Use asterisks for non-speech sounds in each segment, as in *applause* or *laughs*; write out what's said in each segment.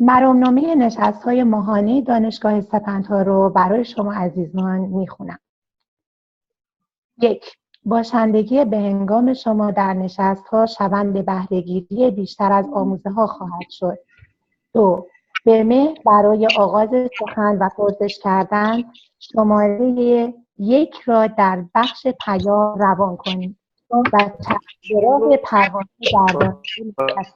مرامنامه نشست های ماهانه دانشگاه سپندها رو برای شما عزیزان می‌خونم. یک باشندگی به هنگام شما در نشست ها شوند بهرهگیری بیشتر از آموزه ها خواهد شد. دو به برای آغاز سخن و پرسش کردن شماره یک را در بخش پیام روان کنید و تقدیرات پروانه در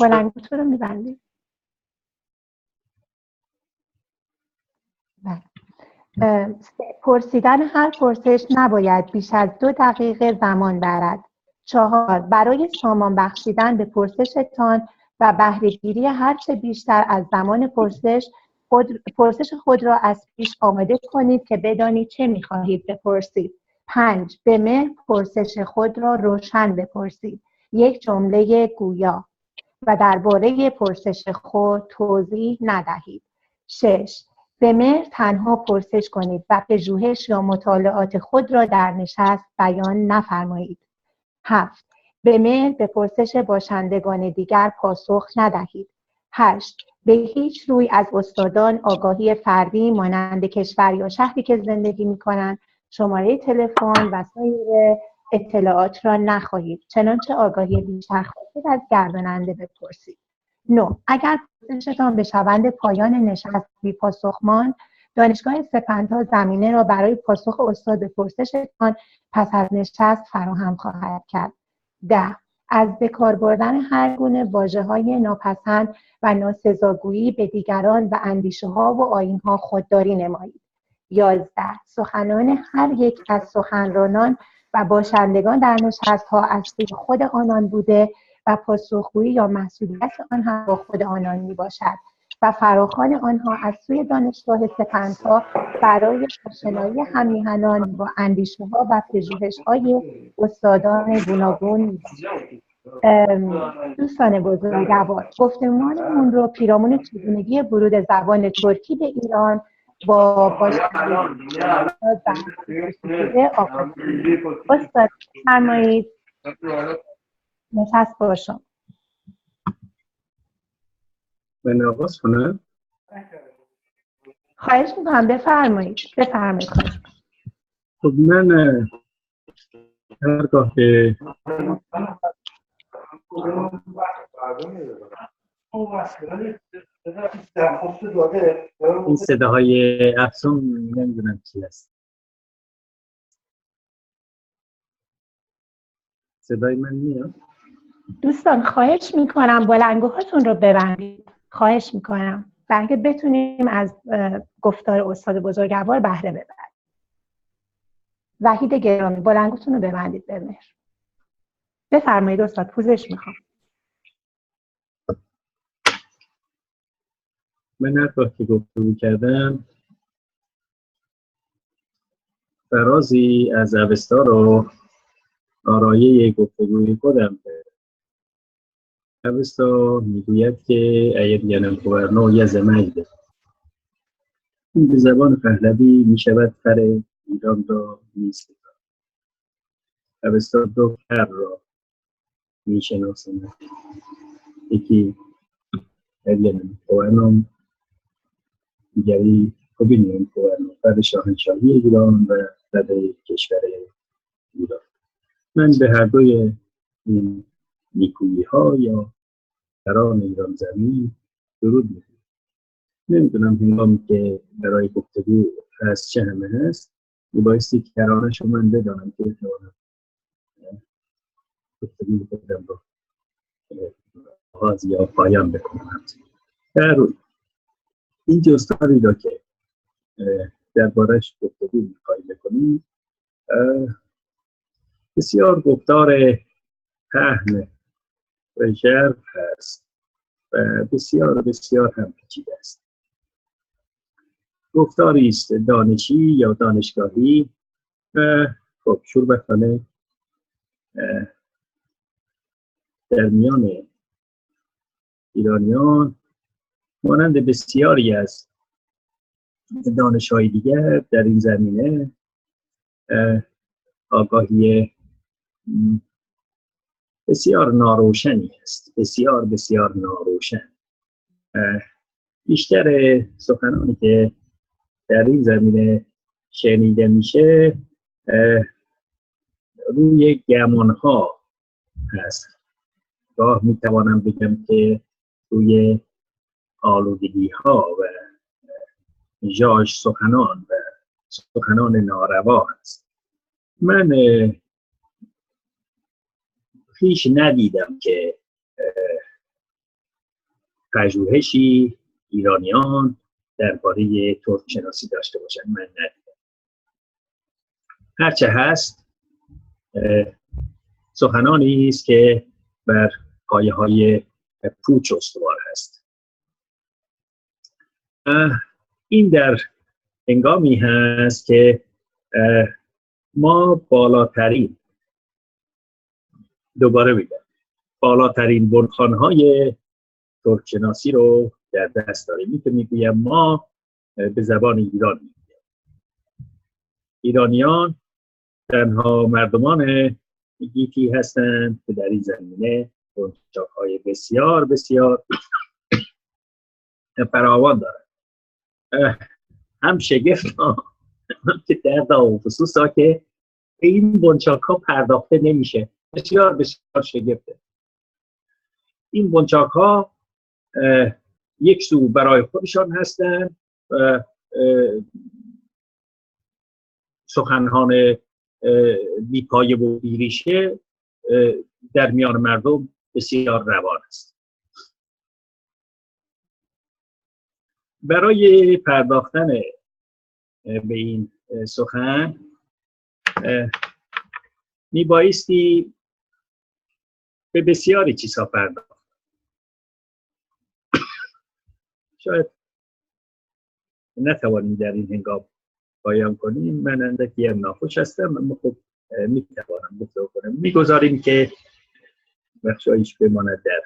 بلندتون رو میبندید پرسیدن هر پرسش نباید بیش از دو دقیقه زمان برد. چهار برای سامان بخشیدن به پرسشتان و بهرهگیری هرچه بیشتر از زمان پرسش خود، پرسش خود را از پیش آماده کنید که بدانید چه می‌خواهید بپرسید. پنج به مهر پرسش خود را روشن بپرسید. یک جمله گویا و درباره پرسش خود توضیح ندهید. شش به مهر تنها پرسش کنید و پژوهش یا مطالعات خود را در نشست بیان نفرمایید. هفت به مهر به پرسش باشندگان دیگر پاسخ ندهید. هشت به هیچ روی از استادان آگاهی فردی مانند کشور یا شهری که زندگی می کنند شماره تلفن و سایر اطلاعات را نخواهید. چنانچه آگاهی بیشتر خواهید از گرداننده بپرسید. نو اگر پرسشتان به شوند پایان نشست بی پاسخمان دانشگاه سپندها زمینه را برای پاسخ استاد به پرسشتان پس از نشست فراهم خواهد کرد. ده از بکار بردن هر گونه واجه های ناپسند و ناسزاگویی به دیگران و اندیشه ها و آین ها خودداری نمایید. یازده سخنان هر یک از سخنرانان و باشندگان در نشست ها از خود آنان بوده و پاسخگویی یا مسئولیت آنها با خود آنان می باشد فراخان آنها از سوی دانشگاه سپندها برای آشنایی همیهنان با اندیشه ها و پژوهش های استادان گوناگون دوستان بزرگوار گفتمانمون رو پیرامون چگونگی ورود زبان ترکی به ایران با باشندگی استاد فرمایید. نشست باشم من آغاز کنم خواهش می‌کنم بفرمایید بفرمایید. خب من هرگاه که این صداهای افسون نمی‌دونم چی هست. صدای من میاد؟ دوستان خواهش می‌کنم بلنگوهاتون رو ببندید. خواهش می‌کنم. برای بتونیم از گفتار استاد بزرگوار بهره ببریم. وحید گرامی بلنگوتون رو ببندید به مهر. بفرمایید استاد پوزش می‌خوام. من هر که گفتگو کردم فرازی از اوستا رو آرایه گفتگوی خودم اوستا می‌گوید که ایر گنم کوورنو یز مجده این به زبان پهلوی می‌شود فر ایران را نیست اوستا دو کر را می‌شناسند. یکی ایر کوورنو دیگری کوبینیون کوورنو فر شاهنشاهی ایران و فر کشور ایران. من به هر دوی این نیکویی ها یا کران ایران زمین درود می‌کنم. نمی‌دونم هنگامی که برای گفتگو هست چه همه هست میبایستی کرانش رو من بدانم که بتوانم گفتگو خودم رو آغاز یا پایان بکنم. در این جستاری را که دربارش گفتگو می‌خواهیم بکنیم بسیار گفتار پهن و ژرف هست و بسیار بسیار هم پیچیده است. گفتاری است دانشی یا دانشگاهی؟ و خب شوربختانه در میان ایرانیان مانند بسیاری از دانش دیگر در این زمینه آگاهی بسیار ناروشنی است بسیار بسیار ناروشن. بیشتر سخنانی که در این زمینه شنیده میشه روی گمان ها هست. گاه می‌توانم بگم که روی آلودگی ها و جاج سخنان و سخنان ناروا هست. من هیچ ندیدم که پژوهشی ایرانیان درباره ترک شناسی داشته باشن. من ندیدم. هرچه هست سخنانی است که بر پایه های پوچ استوار هست. این در انگامی هست که ما بالاترین دوباره بگم بالاترین های ترکشناسی رو در دست داریم. که می‌گویم ما به زبان ایران می‌گویم. ایرانیان تنها مردمان گیتی هستند که در این زمینه های بسیار بسیار فراوان دارند. هم شگفت که درد و خصوصا که این بنچاک ها پرداخته نمیشه. بسیار بسیار شگفته. این بنچاک ها یک سو برای خودشان هستند سخنهان بیپایه و بیریشه در میان مردم بسیار روان است. برای پرداختن به این سخن میبایستی به بسیاری چیزها پرداخت. *coughs* شاید نتوانیم در این هنگام پایان کنیم. من اندکی هم ناخوش هستم اما خب می‌توانم گفته کنم. می‌گذاریم که بخشایش بماند در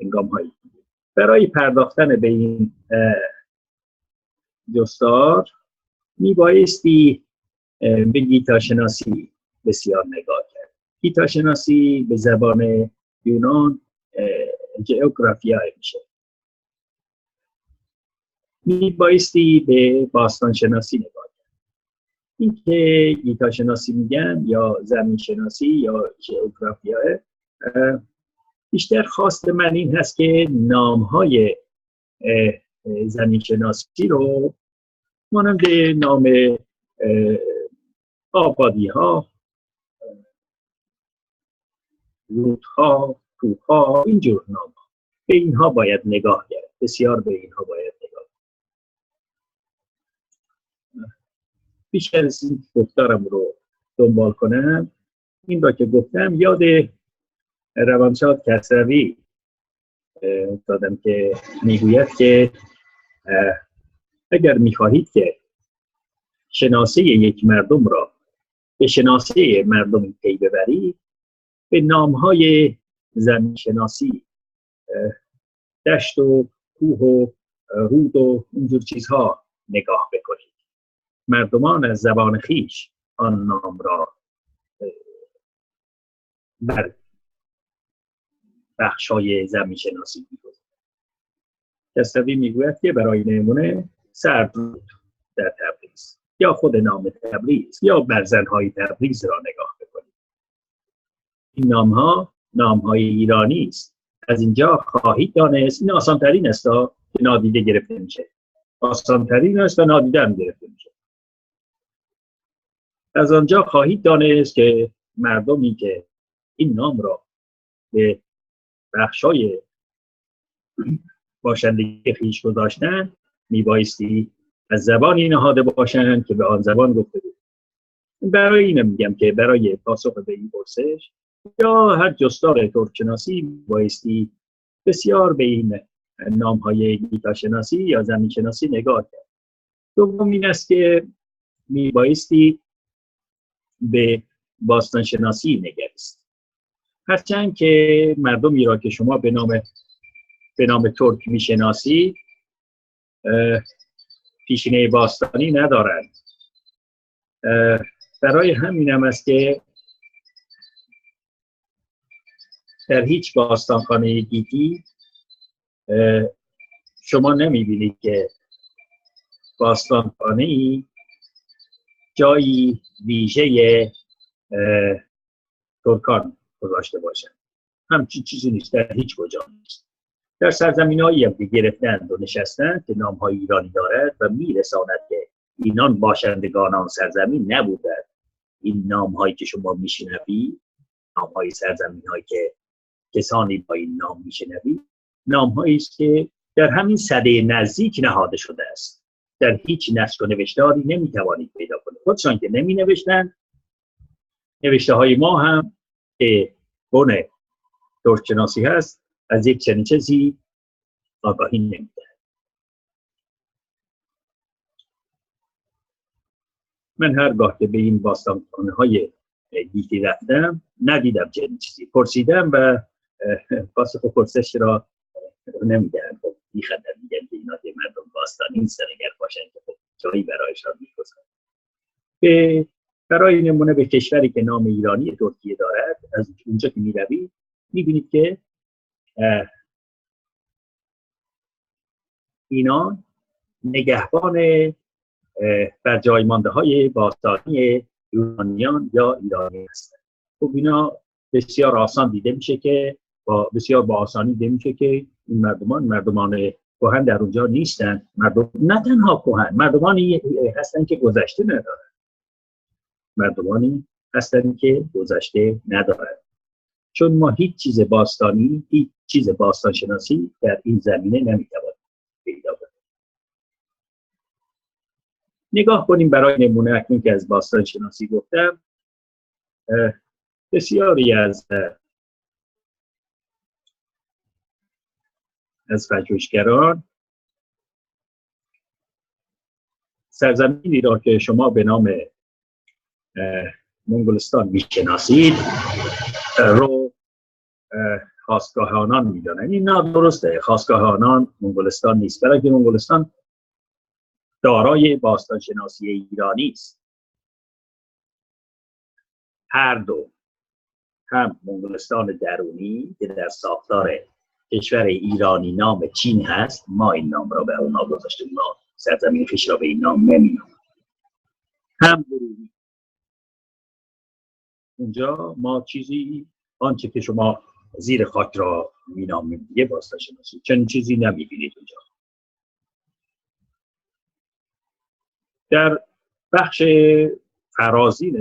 هنگام هایی برای پرداختن به این جستار میبایستی به گیتا شناسی بسیار نگاه کرد. گیتا شناسی به زبان یونان جئوگرافیا میشه. میبایستی به باستان شناسی نگاه کرد. اینکه گیتا شناسی میگن یا زمین شناسی یا جئوگرافیا بیشتر خواست من این هست که نام های زمین شناسی رو مانند نام آبادی ها رودها کوهها اینجور نام به اینها باید نگاه کرد. بسیار به اینها باید نگاه بیشتر از این گفتارم رو دنبال کنم. این را که گفتم یاد روانشاد کسروی دادم که می‌گوید که اگر می‌خواهید که شناسه یک مردم را به شناسه مردم پی ببرید به نام های زمین شناسی دشت و کوه و رود و اینجور چیزها نگاه بکنید. مردمان از زبان خیش آن نام را بر بخش های زمین شناسی کسروی می‌گوید که برای نمونه سردرود در تبریز یا خود نام تبریز یا برزنهای تبریز را نگاه این نام ها نام های ایرانی است. از اینجا خواهید دانست. این آسان ترین است که نادیده گرفته میشه. آسان ترین است و نادیده هم گرفته میشه. از آنجا خواهید دانست که مردمی که این نام را به بخشای باشندگی خیش گذاشتن میبایستی از زبانی نهاده باشند که به آن زبان گفته بود. برای اینم میگم که برای پاسخ به این پرسش یا هر جستار ترکشناسی بایستی بسیار به این نام های گیتا شناسی یا زمین شناسی نگاه کرد. دوم این است که می بایستی به باستان شناسی نگریست. هرچند که مردمی را که شما به نام به نام ترک می‌شناسید پیشینه باستانی ندارند. برای همینم است که در هیچ باستانخانه گیتی شما نمی‌بینید که باستانخانه ای جایی ویژه ترکان گذاشته باشند همچین چیزی نیست در هیچ کجا نیست. در سرزمین هایی هم که گرفتند و نشستند که نام های ایرانی دارد و میرساند که اینان باشندگان آن سرزمین نبودند. این نام هایی که شما میشنوی نام های سرزمین هایی که کسانی با این نام میشنوی؟ نام هایی است که در همین صده نزدیک نهاده شده است. در هیچ نسک و نوشتاری نمی‌توانید پیدا کنید. خودشان که نمی نوشتن نوشته های ما هم که بن ترکشناسی هست از یک چنین چیزی آگاهی نمیده من هرگاه که به این باستانخانه های گیتی رفتم ندیدم چنین چیزی. پرسیدم و پاسخ پرسش را نمیدن خب میخندن میگن که اینا مردم باستانی نیستن اگر باشن که خب جایی برایشان می‌گذارن. به برای نمونه به کشوری که نام ایرانی ترکیه دارد از اونجا که می‌روید می‌بینید که اینا نگهبان بر جای مانده های باستانی ایرانیان یا ایرانی هستند. خب اینا بسیار آسان دیده میشه که با بسیار با آسانی دیده میشه که این مردمان مردمان کهن در اونجا نیستن. مردم نه تنها کهن مردمانی هستن که گذشته ندارن. مردمانی هستن که گذشته ندارن. چون ما هیچ چیز باستانی هیچ چیز باستان شناسی در این زمینه نمی‌توانیم پیدا کنیم. نگاه کنیم برای نمونه اکنون که از باستان شناسی گفتم بسیاری از از پژوهشگران. سرزمینی را که شما به نام منگلستان می‌شناسید رو خواستگاه آنان می‌دانن این درسته. خواستگاه آنان منگلستان نیست. برای که منگلستان دارای باستان شناسی ایرانی است. هر دو هم منگلستان درونی که در ساختار کشور ایرانی نام چین هست. ما این نام را به اونا گذاشتیم. ما سرزمین خیش را به این نام نمینام هم درونی اونجا ما چیزی آنچه که شما زیر خاک را مینامید دیگه باستان شناسی چنین چیزی نمی‌بینید اونجا. در بخش فرازین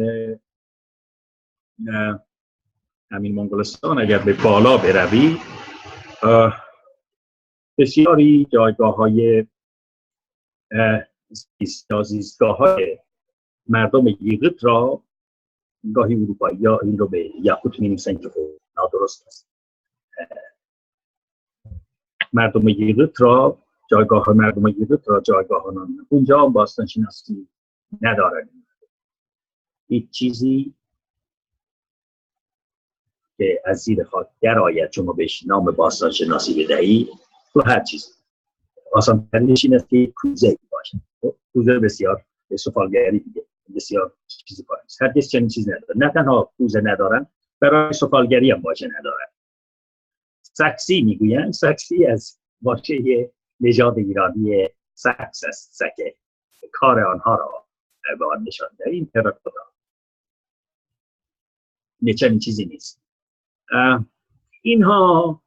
همین منگلستان اگر به بالا بروی بسیاری جایگاه های زیستگاه های مردم یغت را گاهی اروپایی یا این رو به یهود می نویسن که خب نادرست است. مردم یغت را جایگاه مردم یغت را جایگاه آنان اونجا باستان شناسی ندارن. هیچ چیزی که از زیر خاک آید شما بهش نام باستان شناسی بدهی. تو هر چیز. آسان ترینش این است که کوزه باشه. خب، کوزه بسیار سفالگری دیگه. بسیار چیزی هر هرگز چنین چیز نداره نه تنها کوزه ندارن برای سفالگری هم باشه ندارن. سکسی می‌گوین سکسی از باشه نژاد ایرانی سکس است. سکه کار آنها را به آن نشان این تراکوتا چنین چیزی نیست. اینها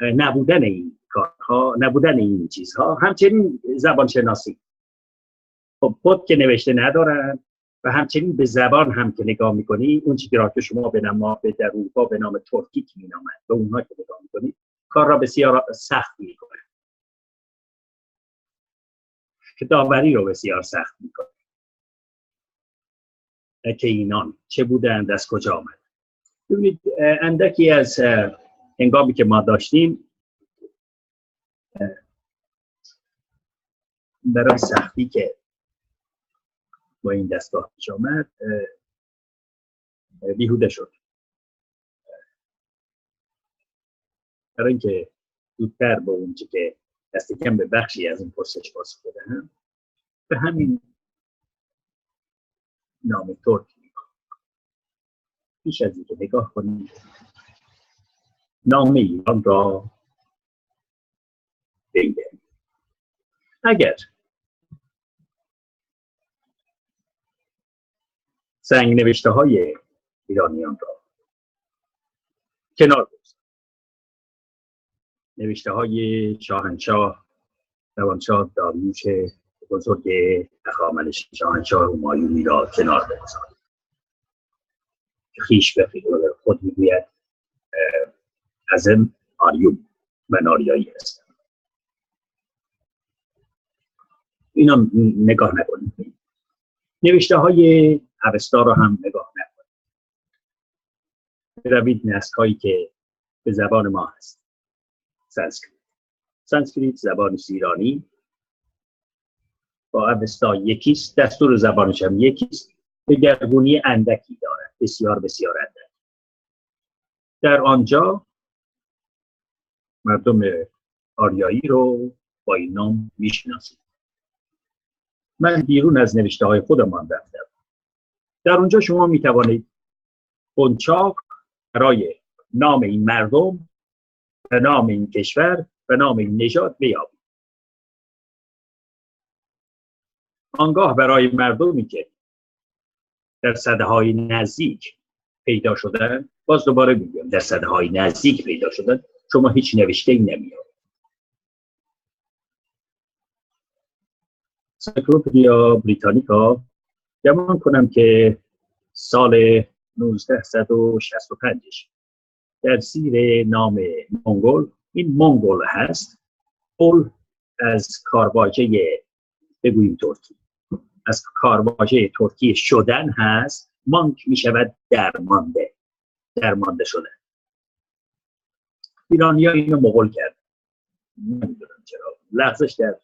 نبودن این کارها نبودن این چیزها همچنین زبان شناسی خب خود که نوشته ندارن و همچنین به زبان هم که نگاه می‌کنی اون چیزی را که شما به نام در اروپا به نام ترکی که مینامد به اونها که نگاه می‌کنی کار را بسیار سخت می‌کنه داوری رو بسیار سخت می‌کنه که اینان چه بودند از کجا آمد؟ ببینید اندکی از هنگامی که ما داشتیم برای سختی که با این دستگاه پیش آمد بیهوده شد. برای اینکه زودتر با اونچه که دست کم به بخشی از این پرسش پاسخ بدهم به همین نام ترکی پیش از اینکه نگاه کنید نام ایران را بگیرید اگر سنگ نوشته های ایرانیان را کنار بگذارید نوشته های شاهنشاه روانشاه داریوش بزرگ اخامنش شاهنشاه همایونی را کنار بگذارید خیش به خود می‌گوید ازم آریوم و ناریایی هستم. اینا نگاه نکنید. نوشته های اوستا را هم نگاه نکنید. بروید نسک هایی که به زبان ما هست. سانسکریت. سانسکریت زبان سیرانی با اوستا یکیست دستور زبانش هم یکیست. دگرگونی اندکی دارد. بسیار بسیار اندک در آنجا مردم آریایی رو با این نام می‌شناسید من بیرون از نوشته های خودمان رفتم. در اونجا شما می توانید قنچاق برای نام این مردم و نام این کشور و نام این نژاد بیابید. آنگاه برای مردمی که در صده های نزدیک پیدا شدن. باز دوباره میگم در صده های نزدیک پیدا شدن. شما هیچ نوشته ای نمیاد سایکلوپدیا بریتانیکا. گمان کنم که سال 1965 در زیر نام مونگول این مونگول هست. پول از کارواژه بگوییم ترکی. از کارواژه ترکی شدن هست مانک می شود درمانده. درمانده شده ایرانی ها اینو مغول کرد. نمی‌دونم چرا. لحظش در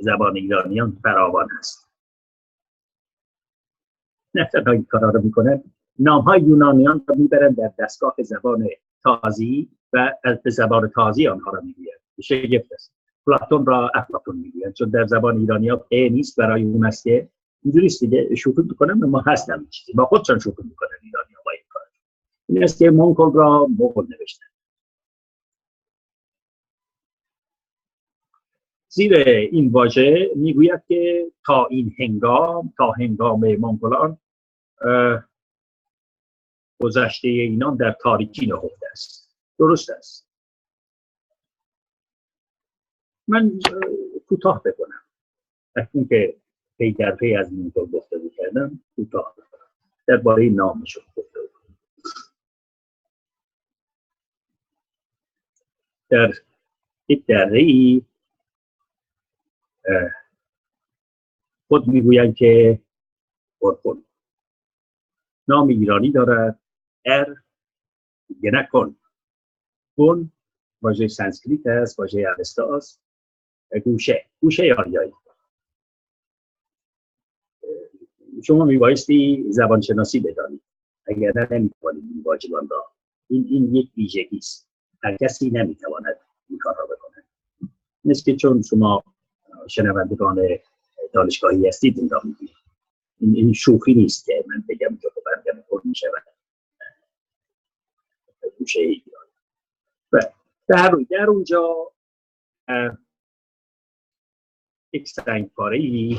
زبان ایرانیان فراوان هست. نه تنها این کارا رو می‌کنن نام های یونانیان رو می‌برن در دستگاه زبان تازی و از زبان تازی آنها رو می‌گویند شگفت است پلاتون را افلاطون می‌گویند چون در زبان ایرانی ها نیست برای اون که اینجوریست دیگه شوخی می‌کنن ما هستم چیزی. با خودشان شوخی می‌کنن ایرانی ها با این کار. این است که مونکل را مغول نوشتن. زیر این واژه می‌گوید که تا این هنگام تا هنگام منگولان گذشته اینان در تاریکی نهفته است. درست است. من کوتاه بکنم. اکنون که پی در پی از اینطور گفته کردم کوتاه بکنم. درباره نامشون گفته در یک دره ای خود می‌گویند که قرقل نام ایرانی دارد ار گنکن. کن واژه سانسکریت است واژه اوستا است. گوشه گوشه آریایی. شما میبایستی زبان شناسی بدانید اگر نه نمی‌توانید این واجبان را این این یک ویژگی است. هر کسی نمی‌تواند این کار را بکنه مثل که چون شما شنوندگان دانشگاهی هستید این را این, این شوخی نیست که من بگم که خب برگم پر می شود گوشه و در, در اونجا یک سنگ ای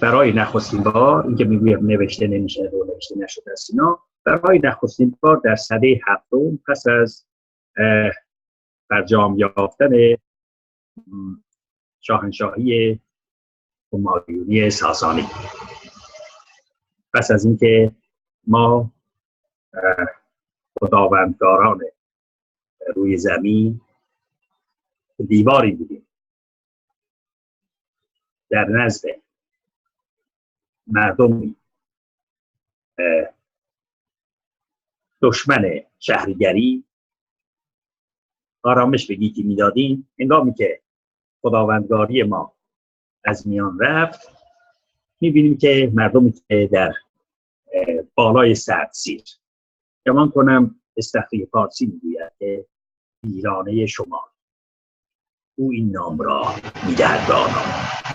برای نخستین بار اینکه می‌گویم نوشته نمیشه و نوشته نشده است اینا برای نخستین بار در سده هفتم پس از برجام یافتن شاهنشاهی همایونی ساسانی پس از اینکه ما خداوندگاران روی زمین دیواری بودیم. در نزد مردم دشمن شهرگری آرامش به گیتی می‌دادیم. انگامی که خداوندگاری ما از میان رفت می‌بینیم که مردمی که در بالای سرد سیر. گمان کنم استخری پارسی می‌گوید که ایرانه شما او این نام را می‌دهد. به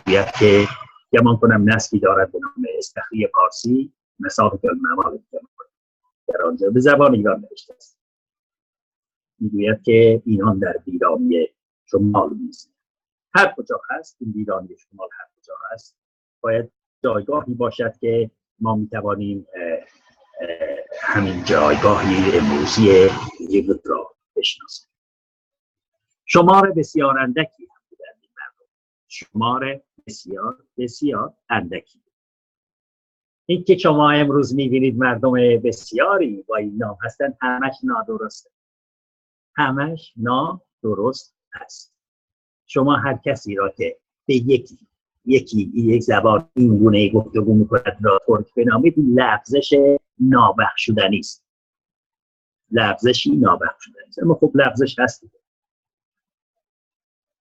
آنها که گمان کنم نسلی دارد به نام استخری پارسی مساق الموال در آنجا به زبان ایران نوشته است. می‌گوید که اینان در ویرانی شمال نیست. هر کجا هست این ویرانی شمال هر کجا هست باید جایگاهی باشد که ما می‌توانیم همین جایگاهی امروزی یه را بشناسیم. شمار بسیار اندکی هم بودن این مردم شمار بسیار بسیار اندکی. این که شما امروز می‌بینید مردم بسیاری با این نام هستن همش نادرسته. همش نادرست هست. شما هر کسی را که به یکی یکی یک زبان این گونه گفتگو می‌کند را ترک بنامید لفظش نابخشودنی است. لفظشی نابخشودنی است. اما خب لفظش هست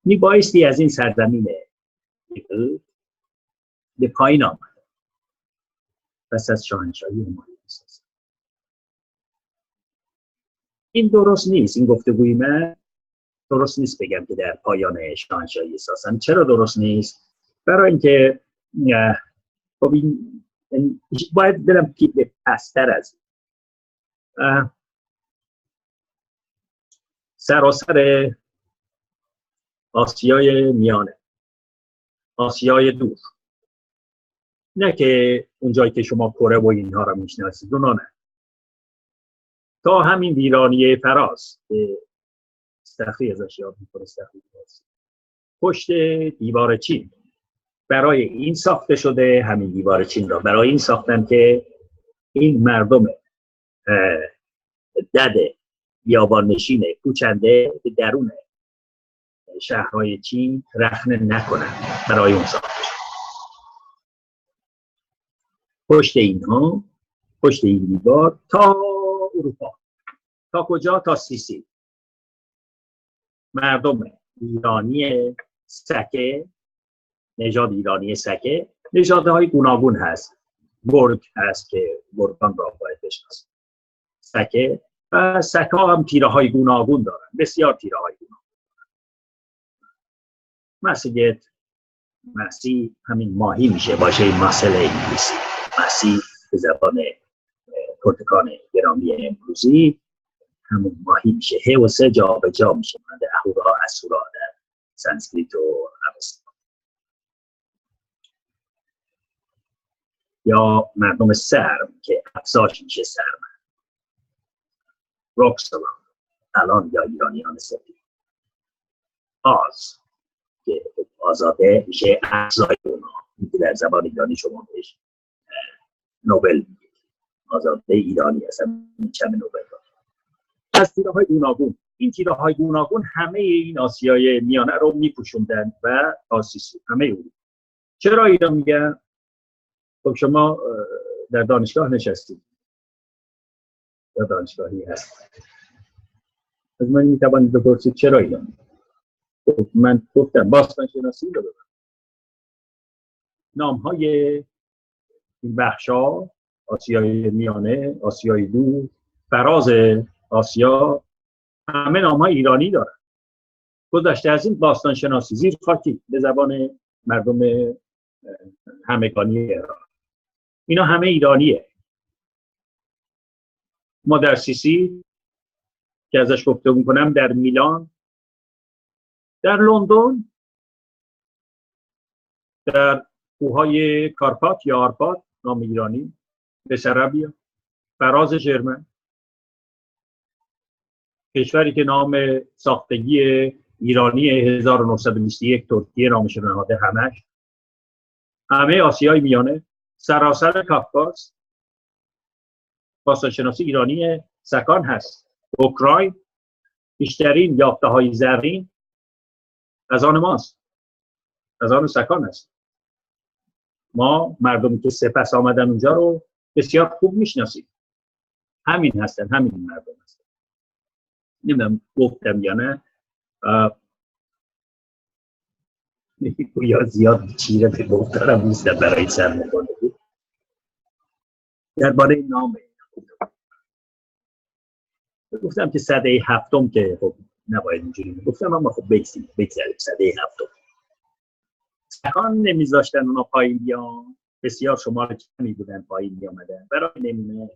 می بایستی از این سرزمین به پایین آمد پس از شاهنشاهی همایون این درست نیست. این گفتگوی من درست نیست بگم که در پایان شاهنشاهی ساسانی چرا درست نیست؟ برای اینکه خب این باید برم به پستر از سراسر آسیای میانه. آسیای دور. نه که اونجایی که شما کره و اینها رو می‌شناسید اونا نه. تا همین ویرانی فراز که استخری ازش یاد می‌کنه پشت دیوار چین. برای این ساخته شده همین دیوار چین را برای این ساختن که این مردم دد بیابان نشین کوچنده درون شهرهای چین رخنه نکنن برای اون ساخته پشت اینها پشت این دیوار تا اروپا. تا کجا؟ تا سیسی. مردم ایرانی سکه نژاد ایرانی سکه های گوناگون هست. گرگ هست که گرگان را باید بشناسید سکه و سکه هم تیره های گوناگون دارن. بسیار تیره های گوناگون مسیح مسیح همین ماهی میشه. باشه مسئله انگلیسی. مسیح به زبان پرتکان گرامی امروزی همون ماهی میشه. هی و سه جا به جا میشه. مانده اهورا اسورا در سنسکریت و یا مردم سرم که افزاش میشه سرم. روکسلان الان یا ایرانیان سفید. آز. که آزاده میشه افزای اونا. در زبان ایرانی شما بهش نوبل میگید آزاده ایرانی هستن چم نوبل از تیره های گوناگون. این تیره های گوناگون همه این آسیای میانه رو میپوشوندن و آسیسی همه اون. چرا اینا میگن؟ خب شما در دانشگاه نشستید. یا دانشگاهی هست. از من می‌توانید بپرسید چرا ایران من گفتم باستان شناسی رو ببرم نام های این بخش ها آسیای میانه آسیای دور فراز آسیا همه نام های ایرانی دارن. گذشته از این باستان شناسی زیر خاکی به زبان مردم همگانی ایران. اینا همه ایرانیه. ما در سیسی که ازش گفته کنم در میلان در لندن در کوههای کارپات یا آرپات نام ایرانی بسربیا فراز جرمن کشوری که نام ساختگی ایرانی 1921 ترکیه نامش نهاده همش. همه آسیای میانه سراسر کافکاس باستانشناسی ایرانی سکان هست. اوکراین بیشترین یافته های زرین از آن ماست. از آن سکان است. ما مردمی که سپس آمدن اونجا رو بسیار خوب می‌شناسیم. همین هستن همین مردم هستن. نمی‌دونم گفتم یا نه. یا زیاد چیره به گفتارم نیستم برای سر بود. درباره نام. گفتم که صده هفتم که خب نباید اینجوری گفتم اما خب بگذاریم بگذاریم صده هفتم کوچکان نمیذاشتن اونا پایین بیان. بسیار شمار کمی بودن پایین می آمدن برای نمونه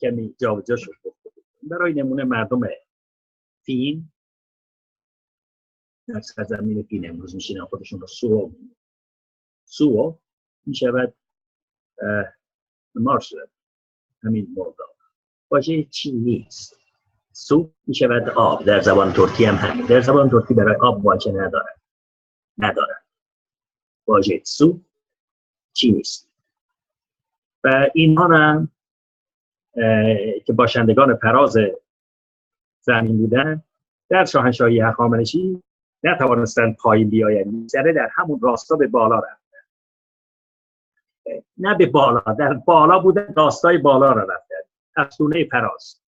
کمی جابجا شد. برای نمونه مردم فین. در سرزمین فین امروز میشینن خودشون رو سو سو می شود مارس همین مرداب واژه چی نیست سو می شود آب. در زبان ترکی هم همین. در زبان ترکی برای آب واژه ندارد. ندارد. واژه سو چی نیست؟ و اینها هم که باشندگان پراز زمین بودن در شاهنشاهی هخامنشی نتوانستند پایین بیایند. سره در همون راستا به بالا رفتن نه به بالا در بالا بودن راستای بالا را رفتن افسونه پراز.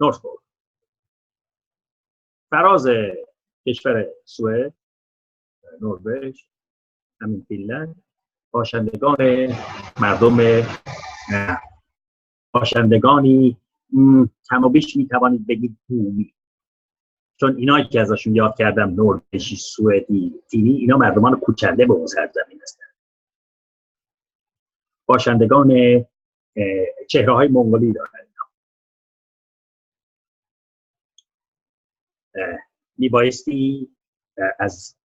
نورسبورگ فراز کشور سوئد نروژ همین فینلند باشندگان مردم باشندگانی کم و بیش می‌توانید بگید بومی چون اینایی که ازشون یاد کردم نروژی سوئدی فینی اینا مردمان کوچنده به اون سرزمین هستن. باشندگان چهره های منگولی دارن. میبایستی از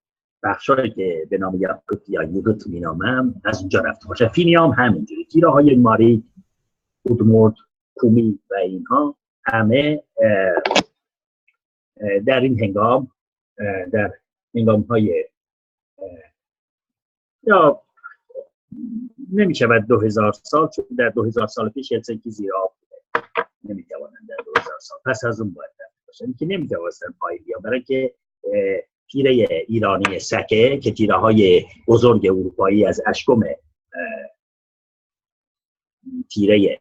بخشایی که به نام یا یوگوت مینامم از اونجا رفته باشه. فینی هم همینجوری. تیره های ماری اودمورد کومی و اینها همه در این هنگام در هنگام های یا نمی شود دو هزار سال چون در دو هزار سال پیش هلسنکی زیر آب بوده. نمی در دو هزار سال. پس از اون باید باشن که نمی توانستن پای بیا برای که تیره ایرانی سکه که تیره های بزرگ اروپایی از اشکم تیره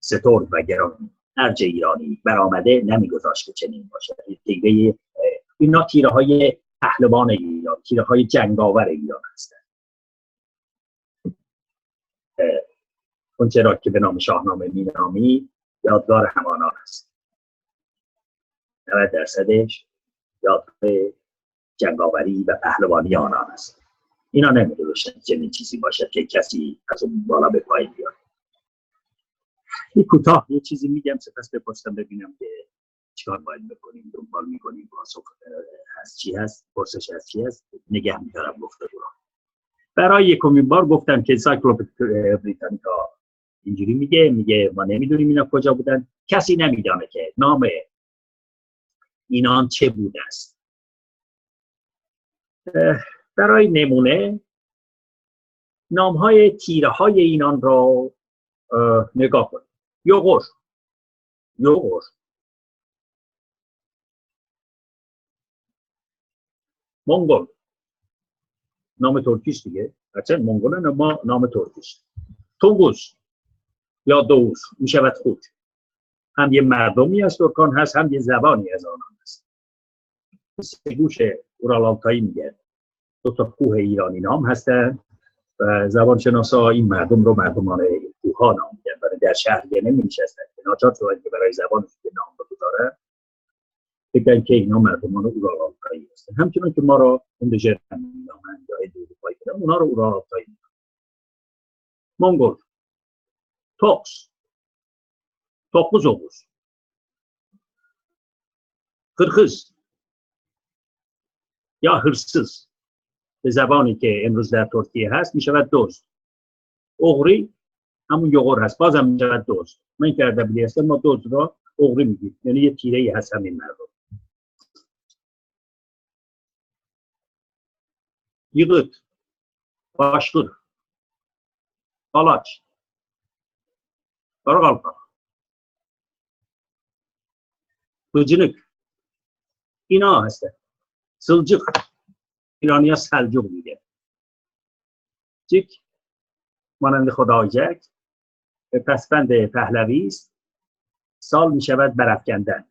ستور و گران ارج ایرانی برآمده نمیگذاشت که چنین باشه. تیره اینا تیره های پهلوان ایران تیره های جنگاور ایران هستند اون چرا که به نام شاهنامه مینامی یادگار همانا هست. 90 درصدش یادگار جنگاوری و پهلوانی آنان است. اینا نمی‌دونستن چنین چیزی باشد که کسی از اون بالا به پایین بیاد. یه کوتاه یه چیزی میگم سپس بپرسم ببینم که چیکار باید بکنیم. دنبال می‌کنیم پاسخ از چی هست پرسش از چی هست. نگه میدارم گفته رو. برای یکمین بار گفتم که بریتانیکا اینجوری میگه میگه ما نمی‌دونیم اینا کجا بودن. کسی نمیدانه که نام اینان چه بوده است. برای نمونه نام های تیره های اینان را نگاه کنید. یوغور یوغور منگل نام ترکیش دیگه. هرچند منگل ما نام ترکیش. توگوس. یا دوز می شود خود. هم یه مردمی از ترکان هست هم یه زبانی از آنان. گوش اورالالتایی میگه. دو تا کوه ایرانی نام هستن و زبان شناسا این مردم رو مردمان کوه ها نام میگن. برای در شهر نمی نمیشستن که ناچار شدن که برای زبان که نام بگذارن فکر که اینا مردمان اورالالتایی هستن. همچنان که ما را اندژر نامن یا کنن اونا رو اورالالتایی منگل توکس توکس اوگوس Kırkız یا هرسز به زبانی که امروز در ترکیه هست می شود دوست اغری همون یغور هست بازم می شود دوست من که در هستم ما دوست را اغری میگیم. یعنی یه تیره ای هست همین مردم. یغت başkır balaç Karakalpak Bıcınık اینا هستن. سلجق ایرانی ها سلجق میگه جک مانند خداجک به پسفند پهلوی است. سال می شود برافکندن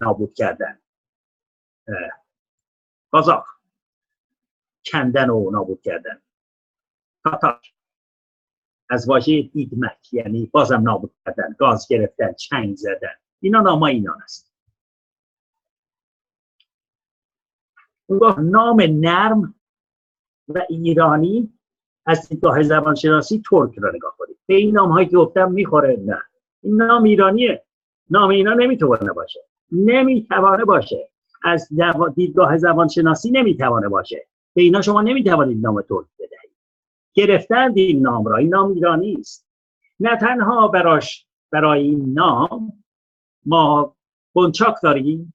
نابود کردن. قازاق کندن و نابود کردن. تاتار از واژه دیدمک یعنی بازم نابود کردن گاز گرفتن چنگ زدن. اینا ناما اینان است. اونگاه نام نرم و ایرانی از دیدگاه زبان شناسی ترک را نگاه کنید به این نام هایی که گفتم می‌خوره نه. این نام ایرانیه. نام اینا نمی‌تونه باشه. نمی‌توانه باشه. از دیدگاه زبان شناسی نمی‌توانه باشه. به اینا شما نمی‌توانید نام ترک بدهید. گرفتند این نام را. این نام ایرانی است. نه تنها براش برای این نام ما بنچاک داریم.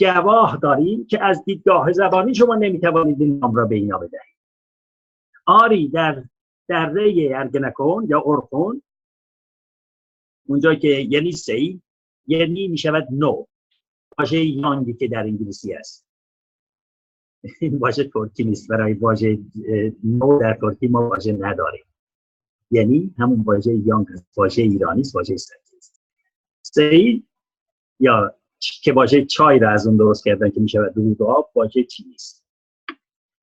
گواه داریم که از دیدگاه زبانی شما نمی‌توانید این نام را به اینا بدهید. آری در دره ارگنکون یا ارخون اونجا که یعنی سی یعنی می‌شود نو. واژه یانگی که در انگلیسی است. این *laughs* واژه ترکی نیست برای واژه نو در ترکی ما واژه نداریم. یعنی همون واژه یانگ واژه ایرانی است واژه سی یا که واژه چای را از اون درست کردن که میشه دود آب واژه چی نیست؟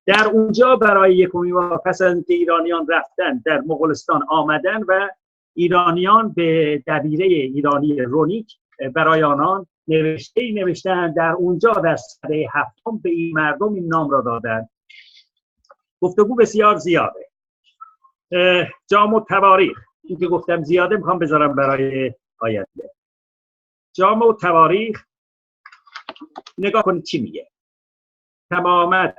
در اونجا برای یکمی بار پس از اینکه ایرانیان رفتن در مغولستان آمدن و ایرانیان به دبیره ایرانی رونیک برای آنان نوشته ای نوشتن در اونجا در سده هفتم به این مردم این نام را دادن. گفتگو بسیار زیاده. جام و تواریخ. این که گفتم زیاده می‌خوام بذارم برای آینده. جام و تواریخ. نگاه کنید چی میگه. تمامت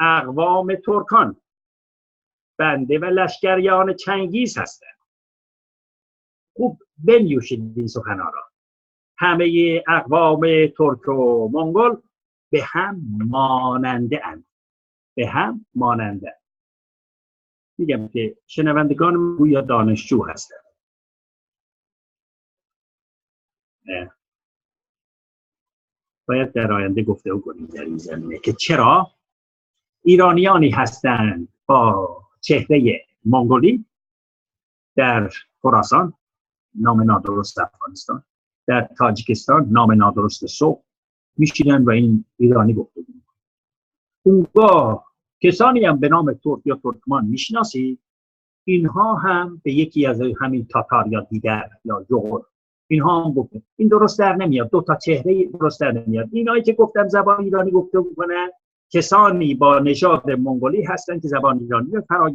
اقوام ترکان بنده و لشکریان چنگیز هستند. خوب بنیوشید این سخنان را. همه اقوام ترک و منگل به هم ماننده اند. به هم ماننده میگم که شنوندگان گویا دانشجو هستند. باید در آینده گفته کنیم در این زمینه که چرا ایرانیانی هستند با چهره منگولی در خراسان نام نادرست افغانستان در تاجیکستان نام نادرست صبح میشینن و این ایرانی گفته اونگاه کسانی هم به نام ترک یا ترکمان می‌شناسید اینها هم به یکی از همین تاتار یا دیگر یا یغور اینها هم گفته این درست در نمیاد. دو تا چهره درست در نمیاد. اینایی که گفتم زبان ایرانی گفته کنه کسانی با نژاد منگولی هستند که زبان ایرانی رو فرا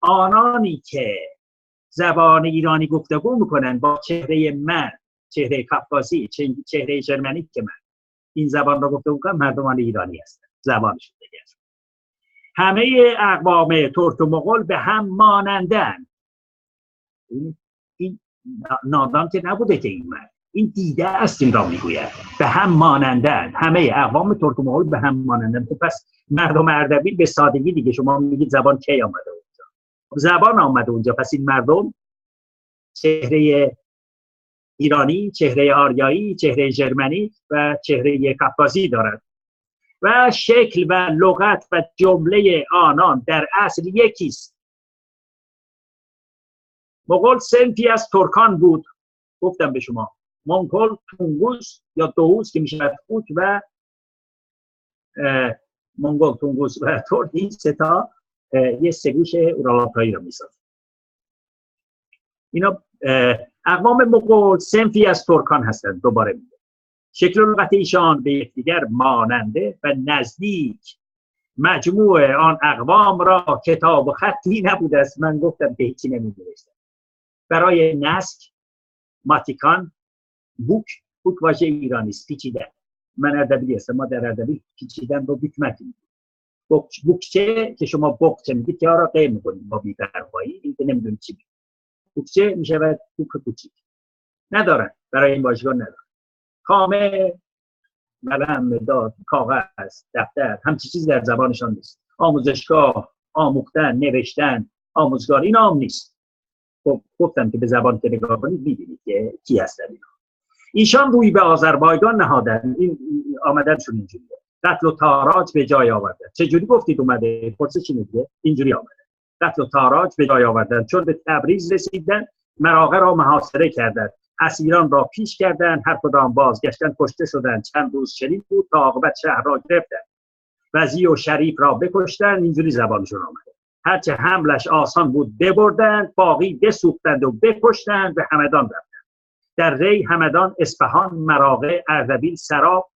آنانی که زبان ایرانی گفتگو می‌کنن با چهره من چهره کافکازی چهره جرمنی که من. این زبان رو گفته کنم مردمان ایرانی هستند زبانشون دیگه همه اقوام ترک و مغول به هم مانندن. نادان که نبوده که این مرد. این دیده است این را می‌گوید. به هم مانندن. همه اقوام ترک به هم مانندن. خب پس مردم اردبیل به سادگی دیگه. شما میگید زبان کی آمده اونجا؟ زبان آمده اونجا. پس این مردم چهره ایرانی چهره آریایی چهره جرمنی و چهره کفازی دارد. و شکل و لغت و جمله آنان در اصل یکیست مغول سنفی از ترکان بود. گفتم به شما مونگول تونگوز یا دووز که میشه خوک و مونگول تونگوز و ترک این ستا یه سگوش اورالاتایی رو میساز. اینا اقوام مغول سنفی از ترکان هستند دوباره میگه شکل لغت ایشان به یکدیگر ماننده و نزدیک. مجموع آن اقوام را کتاب و خطی نبوده است. من گفتم که هیچی نمی‌دونستم برای نسک ماتیکان بوک بوک واژه ایرانی است پیچیدن من اردبیلی هستم ما در اردبیل پیچیدن با بیک متین بوک بوکچه که شما بوکچه میگید که آرا قیم می‌کنید با بی‌پروایی این که نمی‌دونید چی بوکچه می‌شود بوک کوچیک. ندارن برای این واژگان ندارن. کامه قلم مداد کاغذ دفتر همچی چیزی در زبانشان نیست. آموزشگاه آموختن نوشتن آموزگار این هم نیست. خب گفتم که به زبان که نگاه کنید می‌بینید که کی هستن اینا. ایشان روی به آذربایجان نهادن. این آمدنشون اینجوریه. قتل و تاراج به جای آوردن. چجوری گفتید اومده؟ پرسه چی میگه؟ اینجوری آمده. قتل و تاراج به جای آوردن. چون به تبریز رسیدن مراغه را محاصره کردند اسیران را پیش کردند هر کدام بازگشتن کشته شدند چند روز شریف بود تا عاقبت شهر را گرفتن. وزی و شریف را بکشتن. اینجوری زبانشون آمده هرچه حملش آسان بود ببردند باقی بسوختند و بکشتند به همدان رفتند. در ری همدان اسفهان مراغه اردبیل سراب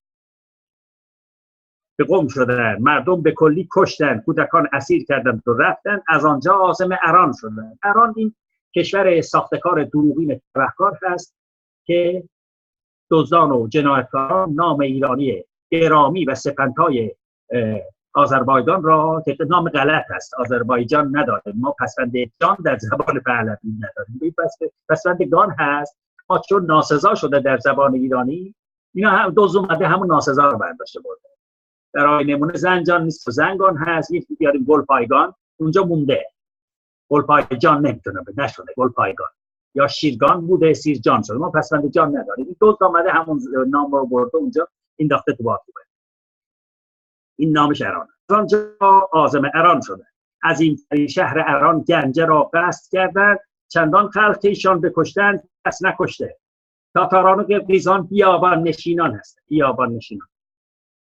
به قم شدن مردم به کلی کشتن کودکان اسیر کردند و رفتن از آنجا عاصم اران شدن اران این کشور ساختکار دروغین تبهکار هست که دزدان و جنایتکاران نام ایرانی گرامی و سپنتای آذربایجان را که نام غلط است آذربایجان نداره ما پسوند جان در زبان پهلوی نداریم. پسوند گان هست. ما چون ناسزا شده در زبان ایرانی اینا هم دوز اومده همون ناسزا رو برداشته برده برای نمونه زنجان نیست و زنگان هست یکی بیاریم گل پایگان اونجا مونده. گل پایجان نمی‌تونه به نشده. گل پایگان یا شیرگان بوده سیر جان شده. ما پسوند جان نداریم. این دوز آمده همون نام رو برده اونجا این داخته تو این نامش اران از آنجا آزم اران شده. از این شهر اران گنجه را قصد کردند. چندان خلق ایشان بکشتند کس نکشته. تاتاران و قبریزان بیابان نشینان هست بیابان نشینان.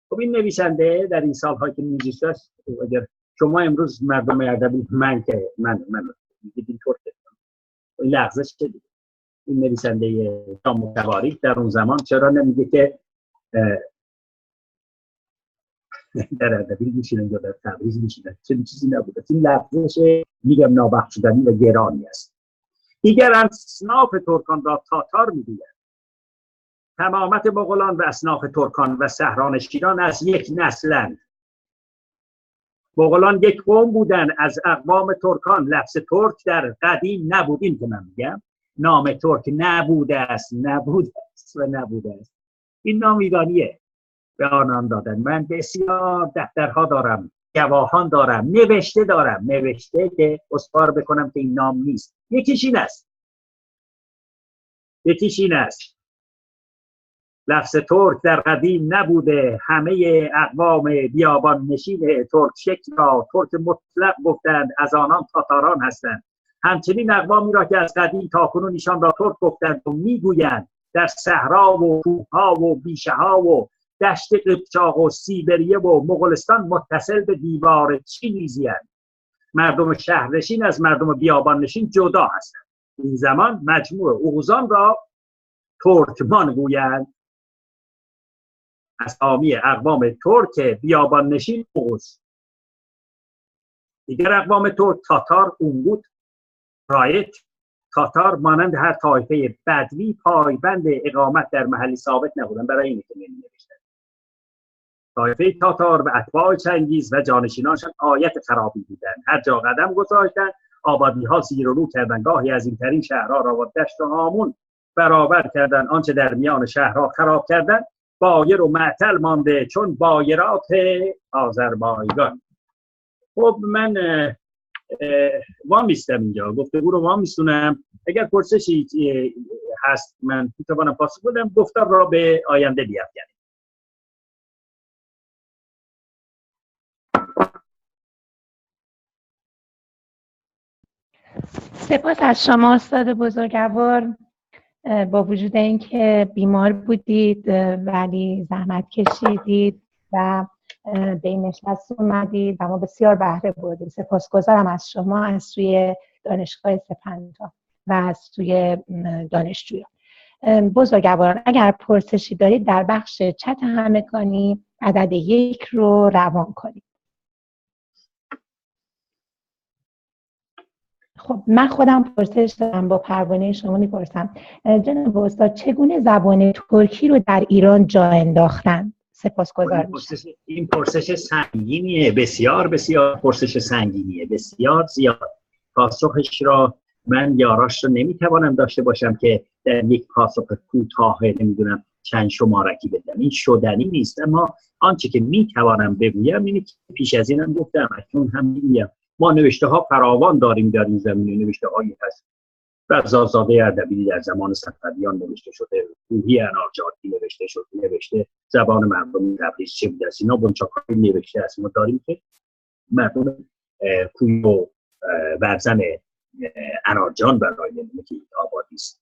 خب این نویسنده در این سالهایی که نویسیده است اگر شما امروز مردم ادبی من که من من این طور این لغزش که این نویسنده جام در اون زمان چرا نمیگه که در ادبی میشینن یا در تبریز میشینن. چنین چیزی نبوده. این لغزش میگم نابخشودنی و گرانی است. دیگر اصناف ترکان را تاتار می‌گویند تمامت مغولان و اصناف ترکان و سهرانشینان از یک نسلند. مغولان یک قوم بودن از اقوام ترکان. لفظ ترک در قدیم نبود. این که من میگم. نام ترک نبوده است. نبوده است و نبوده است. این نام ایرانیه. به آنان دادن. من بسیار دفترها دارم گواهان دارم نوشته دارم. نوشته که اسپار بکنم که این نام نیست. یکیش این است. یکیش این است. لفظ ترک در قدیم نبوده. همه اقوام بیابان نشین ترک شکل را ترک مطلق گفتند. از آنان تاتاران هستند. همچنین اقوامی را که از قدیم تا کنون ایشان را ترک گفتند و می‌گویند در صحرا و کوهها و بیشه ها و دشت قبچاق و سیبریه و مغولستان متصل به دیوار چین میزیند مردم شهرنشین از مردم بیابان نشین جدا هستند. این زمان مجموع اوغوزان را ترکمان گویند. اسامی اقوام ترک بیابان نشین اوغوز. دیگر اقوام ترک تاتار اونگوت رایت. تاتار مانند هر طایفه بدوی پایبند اقامت در محلی ثابت نبودن برای اینکه طایفه تاتار و اتباع چنگیز و جانشینانشان آیت خرابی بودند. هر جا قدم گذاشتن آبادی ها زیر و رو کردن گاهی از این ترین شهرها را با دشت و هامون برابر کردن آنچه در میان شهرها خراب کردن بایر و معتل مانده چون بایرات آذربایجان. خب من وام میستم اینجا. گفتگو رو وام میستونم اگر پرسشی هست من می‌توانم پاسخ بدم. گفتم را به آینده بیافکنم سپاس از شما استاد بزرگوار با وجود اینکه بیمار بودید ولی زحمت کشیدید و به این نشست اومدید و ما بسیار بهره بردیم. سپاسگزارم از شما از سوی دانشگاه سپنتا و از سوی دانشجویان. بزرگواران اگر پرسشی دارید در بخش چت همکانی عدد یک رو روان کنید. خب من خودم پرسش دارم با پروانه شما می‌پرسم. جناب استاد چگونه زبان ترکی رو در ایران جا انداختن؟ سپاسگزار این پرسش سنگینیه. بسیار بسیار پرسش سنگینیه. بسیار زیاد. پاسخش را من یاراش رو نمی‌توانم داشته باشم که در یک پاسخ کوتاه نمی‌دونم چند شمارکی بدم. این شدنی نیست. اما آنچه که می‌توانم بگویم اینه که پیش از اینم گفتم اکنون هم می‌گویم. ما نوشته ها فراوان داریم در این زمینه نوشته هایی هست. زازاده ادبی در زمان صفویان نوشته شده روحی انارجاتی نوشته شده نوشته زبان مردم تبریز چه بوده است اینا بنچاکاری نوشته است ما داریم که مردم کوی و ورزن انارجان برای نمونه که آبادی است.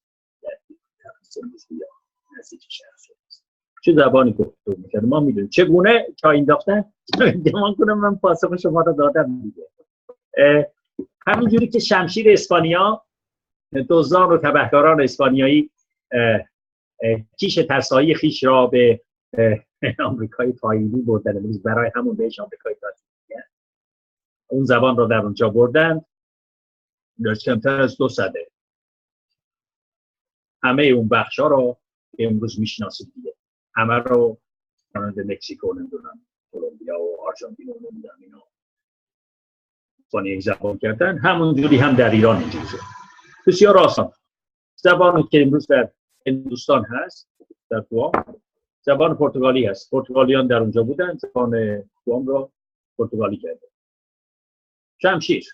چه زبانی گفته می‌کرد ما می‌دونیم. چگونه چای انداختن؟ *laughs* گمان کنم من پاسخ شما رو دادم دیگه. همینجوری که شمشیر اسپانیا دزدان و تبهکاران اسپانیایی کیش ترسایی خیش را به آمریکای پایینی بردن. امروز برای همون بهش آمریکای پایینی اون زبان رو در اونجا بردن. داشت کمتر از دو سده همه اون بخش ها رو امروز می‌شناسید دیگه. همه رو مانند مکسیکو نمی‌دونم کلمبیا و آرژانتین و نمی‌دونم اینا. یک زبان کردن همون جوری هم در ایران اینجوری شد. بسیار آسان. زبانی که امروز در هندوستان هست در زبان پرتغالی هست. پرتغالیان در اونجا بودن زبان کوام رو پرتغالی کرده شمشیر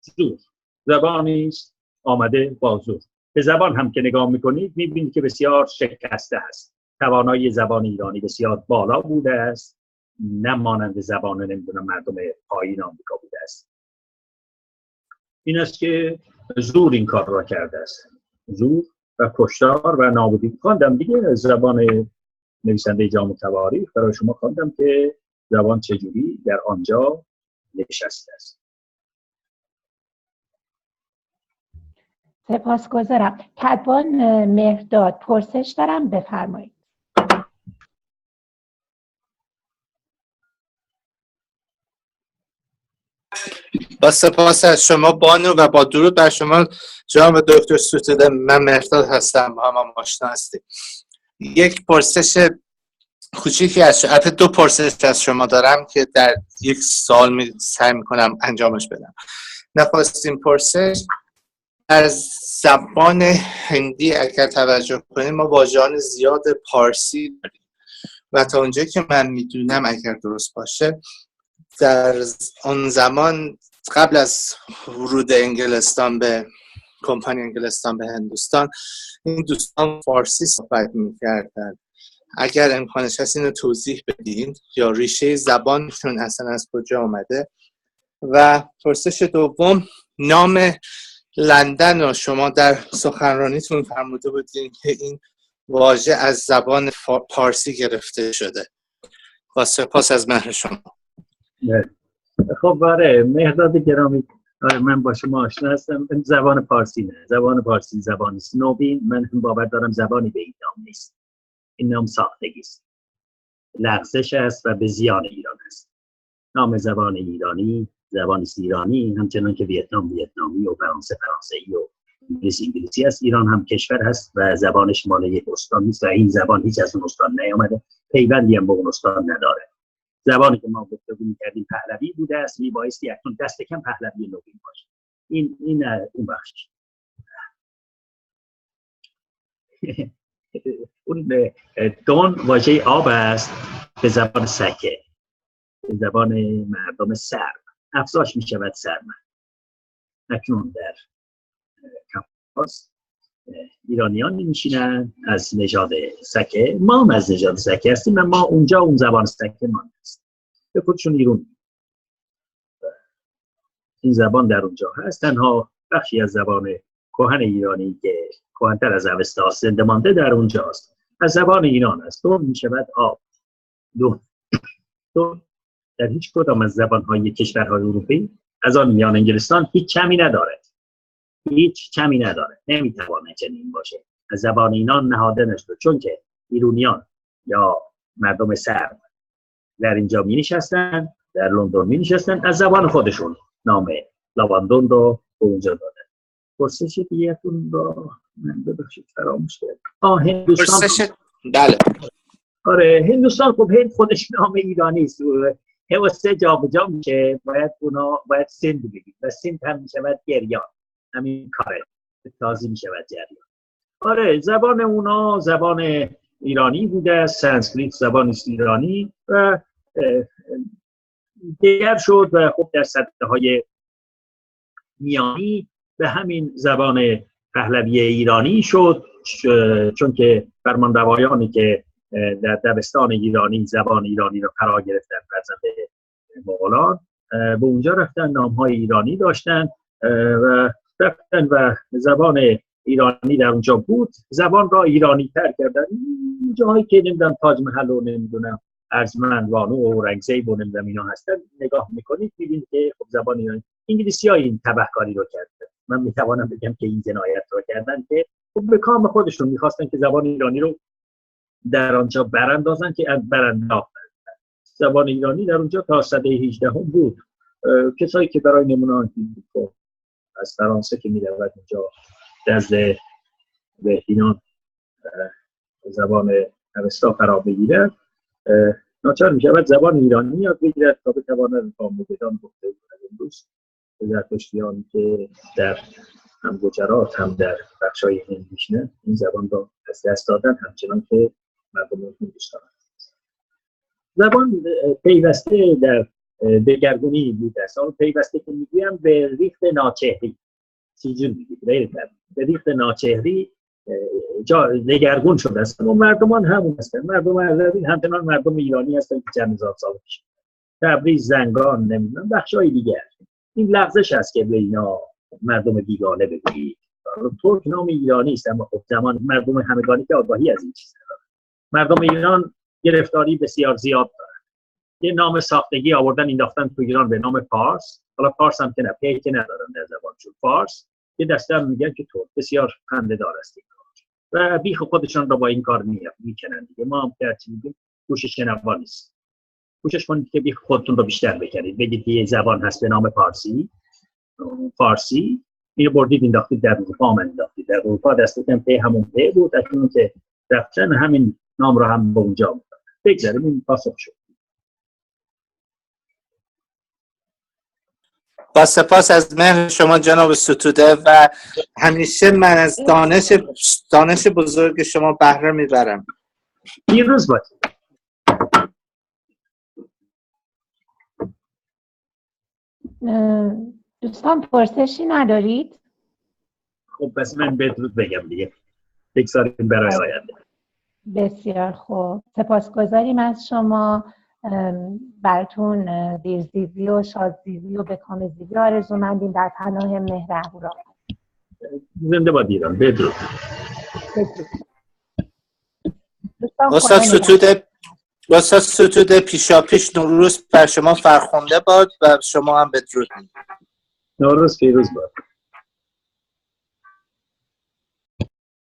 زور. زبانی است آمده با زور. به زبان هم که نگاه می‌کنید می‌بینید که بسیار شکسته هست. توانایی زبان ایرانی بسیار بالا بوده است. نه مانند زبان نمی‌دونم مردم پایین آمریکا بوده است. این است که زور این کار را کرده است. زور و کشتار و نابودی. خواندم دیگه زبان نویسنده جامع تواریخ. برای شما خواندم که زبان چجوری در آنجا نشسته است. سپاسگزارم. کدبان مهرداد پرسش دارم؟ بفرمایید. با سپاس از شما بانو و با درود بر شما. جناب دکتر ستوده من مهرداد هستم. با هم آشنا هستیم. یک پرسش کوچیکی از شما دو پرسش از شما دارم که در یک سال می سعی می‌کنم انجامش بدم. نخواستیم پرسش در زبان هندی اگر توجه کنیم ما واژگان زیاد پارسی داریم. و تا اونجایی که من می‌دونم اگر درست باشه در آن زمان قبل از ورود انگلستان به کمپانی انگلستان به هندوستان این دوستان فارسی صحبت می‌کردن اگر امکانش هست اینو توضیح بدین یا ریشه زبانشون اصلا از کجا آمده و پرسش دوم نام لندن رو شما در سخنرانیتون فرموده بودین که این واژه از زبان پارسی گرفته شده. با سپاس از مهر شما. خب باره مهداد گرامی. آره من با شما آشنا هستم. زبان پارسی نه زبان پارسی زبانی است من هم باور دارم زبانی به این نام نیست. این نام ساختگی است. لغزش است و به زیان ایران است. نام زبان ایرانی زبان ایرانی همچنان که ویتنام ویتنامی و فرانسه فرانسه و انگلیس انگلیسی است. ایران هم کشور هست و زبانش مال یک استان نیست و این زبان هیچ از اون استان نیامده. پیوندی هم به اون استان نداره. زبانی که ما گفتگو می‌کردیم پهلوی بوده است میبایستی اکنون دست کم پهلوی نوین باشه. این این اون بخش. *laughs* اون دون واژه آب است به زبان سکه. به زبان مردم سرم افزاش می شود سرم. اکنون در کمپاس ایرانیان میشینن از نژاد سکه ما از نژاد سکه هستیم ما اونجا اون زبان سکه ما به خودشون ایرون این زبان در اونجا هست. تنها بخشی از زبان کهن ایرانی که کهنتر از اوستا زنده مانده در اونجاست. از زبان ایران است. دو می شود آب. دو. دو. در هیچ کدام از زبانهای کشورهای اروپایی از آن میان انگلستان هیچ کمی نداره هیچ کمی نداره نمی‌توانه چنین باشه از زبان اینان نهاده نشده چون که ایرونیان یا مردم سرب در اینجا می نشستن در لندن می نشستن از زبان خودشون نام لاواندون رو به اونجا دادن پرسش دیگهتون رو من ببخشید فراموش کردم. آه هندوستان بله. آره هندوستان خب هند خودش نام ایرانی است. و سه جا بجا میشه باید اونا باید سند بگید و سند هم می‌شود گریان. همین کاره. تازی می‌شود جریان. آره زبان اونا زبان ایرانی بوده سانسکریت زبان ایرانی و دیگر شد و خب در سطح های میانی به همین زبان پهلوی ایرانی شد چون که فرماندوایانی که در دبستان ایرانی زبان ایرانی را فرا گرفتن فرزند مغولان به اونجا رفتن نام های ایرانی داشتن و رفتن و زبان ایرانی در اونجا بود. زبان را ایرانی تر کردن. جایی که نمی‌دونم تاج محل رو نمی‌دونم. ارزمند وانو و رنگزیب و نمی‌دونم اینا هستن. نگاه می‌کنید می‌بینید که خب زبان ایرانی انگلیسی ها این تبهکاری رو کردن. من می‌توانم بگم که این جنایت رو کردن که خب به کام خودشون می‌خواستن که زبان ایرانی رو در آنجا براندازن که برانداختن. زبان ایرانی در اونجا تا صده 18 هم بود کسایی که برای نمونه از فرانسه که می‌رود اینجا دست به اینان زبان اوستا فرا بگیرد ناچار می شود زبان ایرانی یاد بگیرد تا بتواند با موجودان گفته کند امروز زرتشتیان که در هم گجرات هم در بخش های هند این زبان را از دست دادن همچنان که مردم هندوستان زبان پیوسته در دگرگونی بوده است پیوسته که می‌گویم به ریخت ناچهری. چیزی میگید به ناچهری جا دگرگون شده است. اما مردمان همون هستن. مردم عربی همچنان مردم ایرانی هستن که چند هزار سال پیش تبریز زنگان نمی‌دونم های دیگر. این لغزش است که به اینا مردم بیگانه بگویید. ترک نام ایرانی است اما خب زمان مردم همگانی که آگاهی از این چیز مردم ایران گرفتاری بسیار زیاد دارن. یه نام ساختگی آوردن انداختن تو ایران به نام پارس حالا پارس هم که نه که ندارن در زبانشون فارس یه دسته هم میگن که تو بسیار خنده دار است و بیخ خودشان را با این کار می‌کنن دیگه. ما هم که میگیم گوش شنوا نیست. گوشش کنید که بیخ خودتون رو بیشتر بکنید. بگید یه زبان هست به نام فارسی. فارسی. اینو بردید انداختید در اروپا هم انداختید در اروپا. دستتون پی همون پی بود اکنون که رفتن همین نام رو هم به اونجا بگذاریم این پاسخ شد. با سپاس از مهر شما جناب ستوده و همیشه من از دانش دانش بزرگ شما بهره می‌برم. پیروز باشید. دوستان پرسشی ندارید؟ خب پس من بدرود بگم دیگه. بگذاریم برای آینده. بسیار خوب. سپاسگزاریم از شما. براتون دیرزیزی و شادزیزی و بکامزیزی آرزو مندیم در پناه مهر اهورا زنده با دیران بدرود. استاد ستوده استاد ستوده پیشا پیش نوروز بر شما فرخونده باد و شما هم بدرود. نوروز پیروز باد.